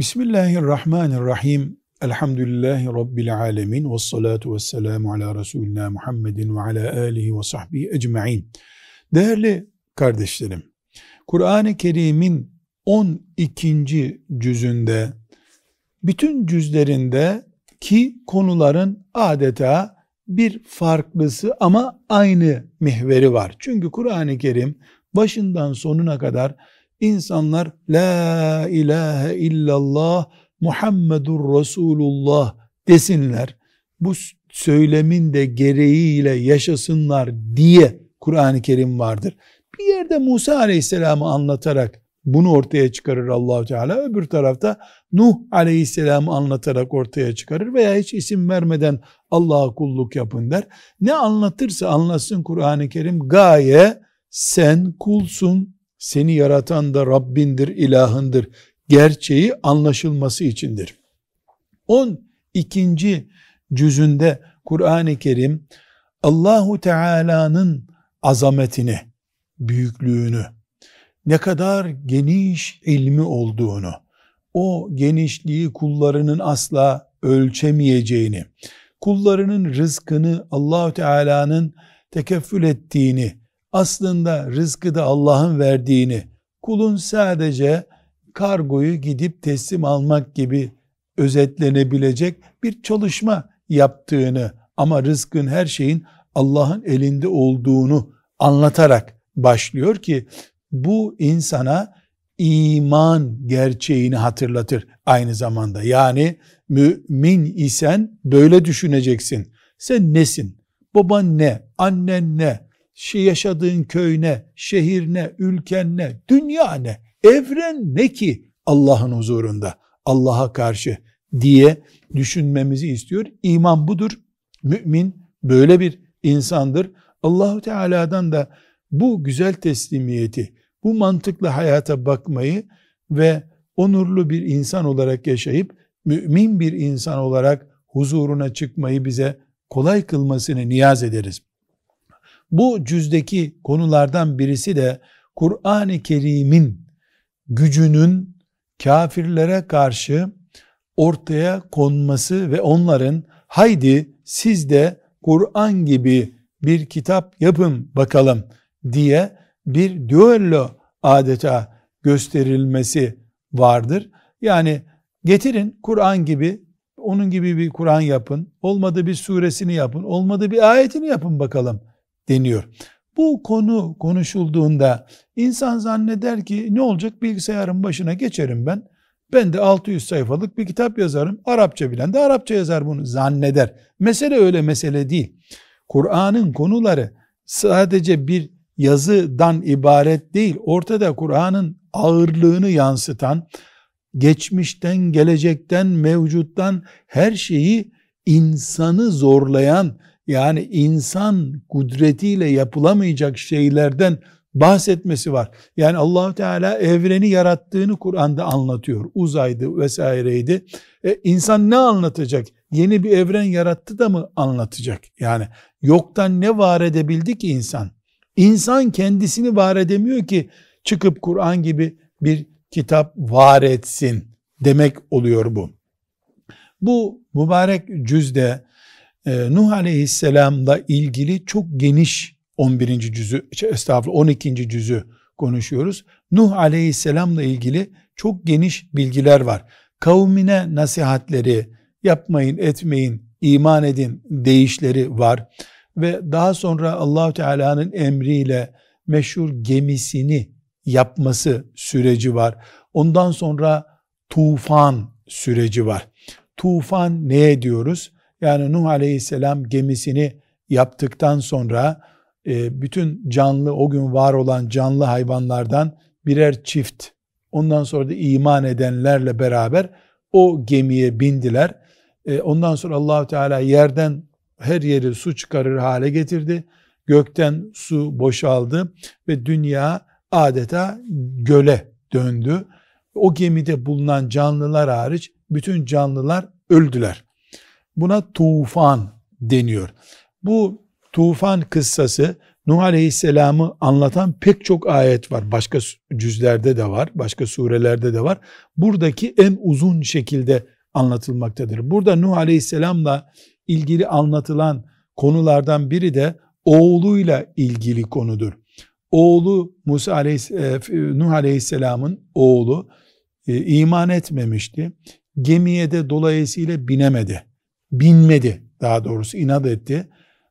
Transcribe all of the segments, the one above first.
Bismillahirrahmanirrahim. Elhamdülillahi Rabbil alemin. Ve salatu ve selamu ala Resulina Muhammedin ve ala alihi ve sahbihi ecma'in. Değerli kardeşlerim, Kur'an-ı Kerim'in 12. cüzünde, bütün cüzlerinde ki konuların adeta bir farklısı ama aynı mihveri var. Çünkü Kur'an-ı Kerim başından sonuna kadar insanlar La ilahe illallah Muhammedur Resulullah desinler. Bu söylemin de gereğiyle yaşasınlar diye Kur'an-ı Kerim vardır. Bir yerde Musa Aleyhisselam'ı anlatarak bunu ortaya çıkarır Allahu Teala. Öbür tarafta Nuh Aleyhisselam'ı anlatarak ortaya çıkarır veya hiç isim vermeden Allah'a kulluk yapın der. Ne anlatırsa anlatsın Kur'an-ı Kerim gaye sen kulsun, seni yaratan da Rabbindir, ilahındır gerçeği anlaşılması içindir. 12. cüzünde Kur'an-ı Kerim Allahu Teala'nın azametini, büyüklüğünü, ne kadar geniş ilmi olduğunu, o genişliği kullarının asla ölçemeyeceğini, kullarının rızkını Allahu Teala'nın tekeffül ettiğini, aslında rızkı da Allah'ın verdiğini, kulun sadece kargoyu gidip teslim almak gibi özetlenebilecek bir çalışma yaptığını ama rızkın her şeyin Allah'ın elinde olduğunu anlatarak başlıyor ki bu insana iman gerçeğini hatırlatır aynı zamanda. Yani mümin isen böyle düşüneceksin. Sen nesin? Baban ne? Annen ne? Yaşadığın köy ne? Şehir ne? Ülken ne? Dünya ne? Evren ne ki Allah'ın huzurunda? Allah'a karşı diye düşünmemizi istiyor. İman budur. Mümin böyle bir insandır. Allahu Teala'dan da bu güzel teslimiyeti, bu mantıklı hayata bakmayı ve onurlu bir insan olarak yaşayıp mümin bir insan olarak huzuruna çıkmayı bize kolay kılmasını niyaz ederiz. Bu cüzdeki konulardan birisi de Kur'an-ı Kerim'in gücünün kafirlere karşı ortaya konması ve onların haydi siz de Kur'an gibi bir kitap yapın bakalım diye bir düello adeta gösterilmesi vardır. Yani getirin Kur'an gibi onun gibi bir Kur'an yapın. Olmadı bir suresini yapın. Olmadı bir ayetini yapın bakalım deniyor. Bu konu konuşulduğunda insan zanneder ki ne olacak bilgisayarın başına geçerim ben. Ben de 600 sayfalık bir kitap yazarım. Arapça bilen de Arapça yazar bunu zanneder. Mesele öyle mesele değil. Kur'an'ın konuları sadece bir yazıdan ibaret değil. Ortada Kur'an'ın ağırlığını yansıtan, geçmişten, gelecekten, mevcuttan her şeyi insanı zorlayan, yani insan kudretiyle yapılamayacak şeylerden bahsetmesi var. Yani allah Teala evreni yarattığını Kur'an'da anlatıyor. Uzaydı vesaireydi. E, insan ne anlatacak? Yeni bir evren yarattı da mı anlatacak? Yani yoktan ne var edebildi ki insan? İnsan kendisini var edemiyor ki çıkıp Kur'an gibi bir kitap var etsin demek oluyor bu. Bu mübarek cüzde e, Nuh Aleyhisselam'la ilgili çok geniş 11. cüzü, şey, estağfurullah 12. cüzü konuşuyoruz. Nuh Aleyhisselam'la ilgili çok geniş bilgiler var. Kavmine nasihatleri, yapmayın, etmeyin, iman edin deyişleri var. Ve daha sonra allah Teala'nın emriyle meşhur gemisini yapması süreci var. Ondan sonra tufan süreci var. Tufan ne diyoruz? Yani Nuh Aleyhisselam gemisini yaptıktan sonra e, bütün canlı o gün var olan canlı hayvanlardan birer çift ondan sonra da iman edenlerle beraber o gemiye bindiler. E, ondan sonra Allahu Teala yerden her yeri su çıkarır hale getirdi. Gökten su boşaldı ve dünya adeta göle döndü. O gemide bulunan canlılar hariç bütün canlılar öldüler. Buna tufan deniyor. Bu tufan kıssası Nuh Aleyhisselam'ı anlatan pek çok ayet var. Başka cüzlerde de var, başka surelerde de var. Buradaki en uzun şekilde anlatılmaktadır. Burada Nuh Aleyhisselam'la ilgili anlatılan konulardan biri de oğluyla ilgili konudur. Oğlu Musa Aleyhisselam, e, Nuh Aleyhisselam'ın oğlu e, iman etmemişti. Gemiye de dolayısıyla binemedi. Binmedi daha doğrusu inat etti.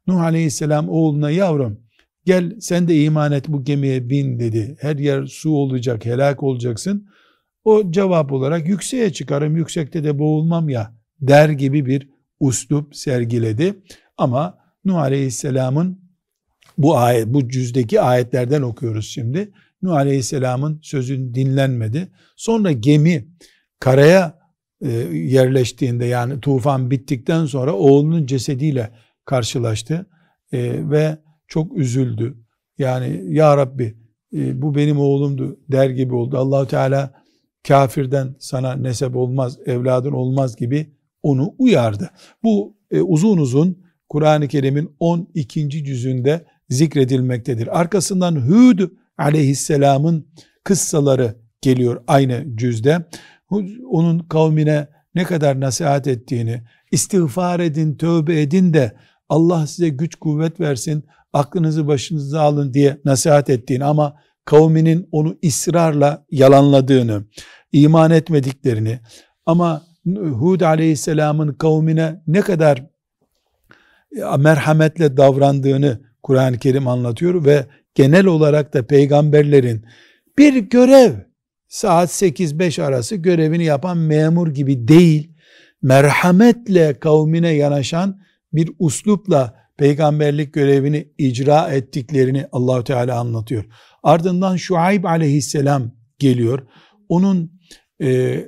Nuh Aleyhisselam oğluna yavrum gel sen de iman et bu gemiye bin dedi. Her yer su olacak helak olacaksın. O cevap olarak yükseğe çıkarım yüksekte de boğulmam ya der gibi bir uslup sergiledi. Ama Nuh Aleyhisselam'ın bu ayet, bu cüzdeki ayetlerden okuyoruz şimdi. Nuh Aleyhisselam'ın sözün dinlenmedi. Sonra gemi karaya yerleştiğinde yani tufan bittikten sonra oğlunun cesediyle karşılaştı e, ve çok üzüldü. Yani ya Rabbi e, bu benim oğlumdu der gibi oldu. Allahu Teala kafirden sana nesep olmaz, evladın olmaz gibi onu uyardı. Bu e, uzun uzun Kur'an-ı Kerim'in 12. cüzünde zikredilmektedir. Arkasından Hud aleyhisselamın kıssaları geliyor aynı cüzde. Onun kavmine ne kadar nasihat ettiğini, istiğfar edin, tövbe edin de Allah size güç kuvvet versin, aklınızı başınıza alın diye nasihat ettiğini ama kavminin onu ısrarla yalanladığını, iman etmediklerini ama Hud aleyhisselamın kavmine ne kadar merhametle davrandığını Kur'an-ı Kerim anlatıyor ve genel olarak da peygamberlerin bir görev saat 8-5 arası görevini yapan memur gibi değil, merhametle kavmine yanaşan bir uslupla peygamberlik görevini icra ettiklerini Allahu Teala anlatıyor. Ardından Şuayb aleyhisselam geliyor. Onun e,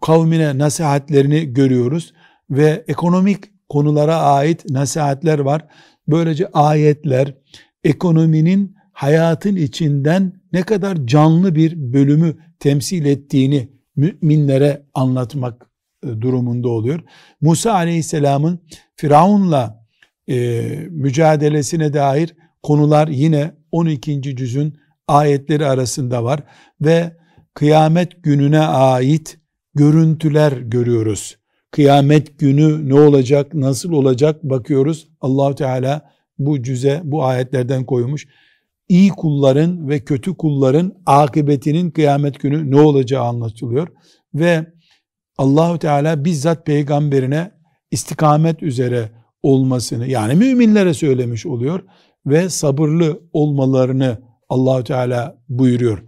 kavmine nasihatlerini görüyoruz ve ekonomik konulara ait nasihatler var. Böylece ayetler ekonominin hayatın içinden ne kadar canlı bir bölümü temsil ettiğini müminlere anlatmak e, durumunda oluyor. Musa Aleyhisselam'ın Firavun'la e, mücadelesine dair konular yine 12. cüzün ayetleri arasında var ve kıyamet gününe ait görüntüler görüyoruz. Kıyamet günü ne olacak, nasıl olacak bakıyoruz. Allahu Teala bu cüze, bu ayetlerden koymuş. İyi kulların ve kötü kulların akıbetinin kıyamet günü ne olacağı anlatılıyor. Ve Allahu Teala bizzat peygamberine istikamet üzere olmasını yani müminlere söylemiş oluyor ve sabırlı olmalarını Allahu Teala buyuruyor.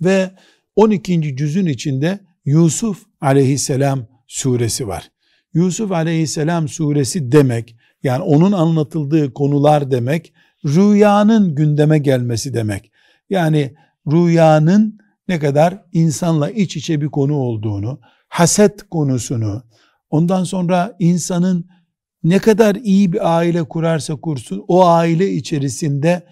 Ve 12. cüzün içinde Yusuf aleyhisselam suresi var. Yusuf aleyhisselam suresi demek yani onun anlatıldığı konular demek rüyanın gündeme gelmesi demek. Yani rüyanın ne kadar insanla iç içe bir konu olduğunu, haset konusunu, ondan sonra insanın ne kadar iyi bir aile kurarsa kursun o aile içerisinde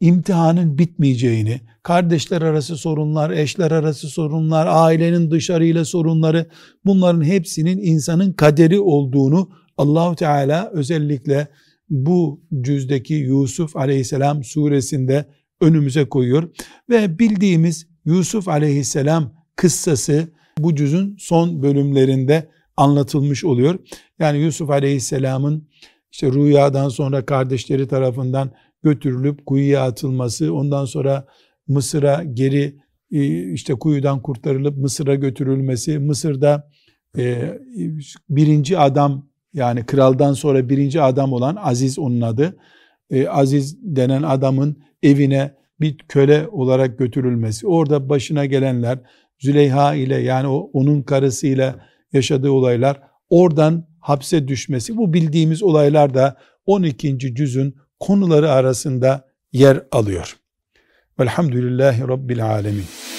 imtihanın bitmeyeceğini, kardeşler arası sorunlar, eşler arası sorunlar, ailenin dışarıyla sorunları bunların hepsinin insanın kaderi olduğunu Allahu Teala özellikle bu cüzdeki Yusuf Aleyhisselam suresinde önümüze koyuyor ve bildiğimiz Yusuf Aleyhisselam kıssası bu cüzün son bölümlerinde anlatılmış oluyor. Yani Yusuf Aleyhisselam'ın işte rüyadan sonra kardeşleri tarafından götürülüp kuyuya atılması, ondan sonra Mısır'a geri e, işte kuyudan kurtarılıp Mısır'a götürülmesi, Mısır'da e, birinci adam yani kraldan sonra birinci adam olan Aziz onun adı, e, Aziz denen adamın evine bir köle olarak götürülmesi, orada başına gelenler, Züleyha ile yani o, onun karısıyla yaşadığı olaylar, oradan hapse düşmesi, bu bildiğimiz olaylar da 12. cüzün konuları arasında yer alıyor. Velhamdülillahi Rabbil Alemin.